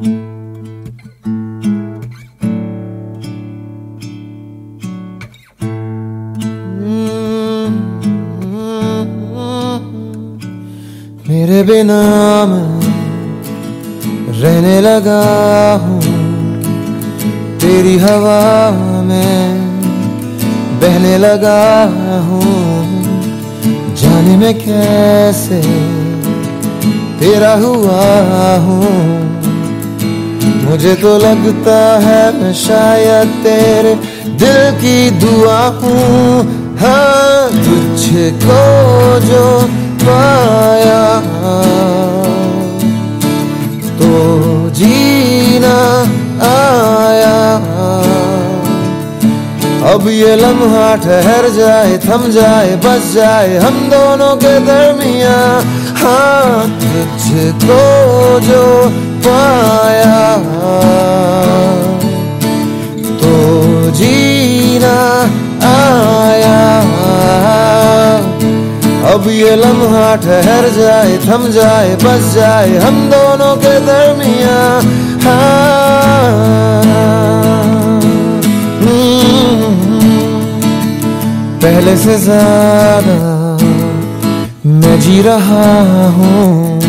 मेरे बिना मैं रहने लगा हूँ। तेरी हवा में बहने लगा हूँ। जाने में कैसे तेरा हुआ हूँ। मुझे तो लगता है मैं शायद तेरे दिल की दुआ हूँ। हाँ तुझको जो पाया अब ये लम्हा ठहर जाए, थम जाए, बस जाए, हम दोनों के दरमिया हाँ तुझको जो पाया। तो जीना आया। अब ये लम्हा ठहर जाए, थम जाए, बस जाए, हम दोनों के दरमिया पहले से ज़्यादा मैं जी रहा हूँ,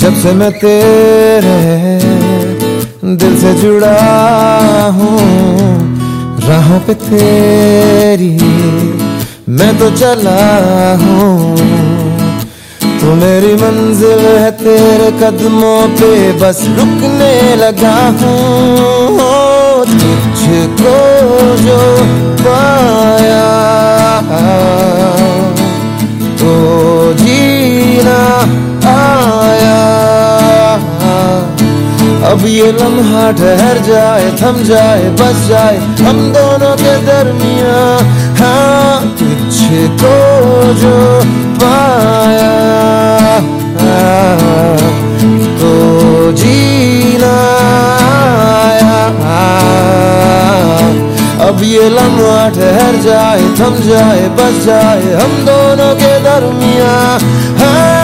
जब से मैं तेरे दिल से जुड़ा हूँ। राहों पे तेरी मैं तो चला हूँ। तू मेरी मंजिल है, तेरे कदमों पे बस रुकने लगा हूँ। अब ये लम्हा ठहर जाए थम जाए बस जाए हम दोनों के दरमिया हाँ तुझको जो पाया तो जीना अब ये लम्हा ठहर जाए थम जाए बस जाए हम दोनों के दरमिया हाँ,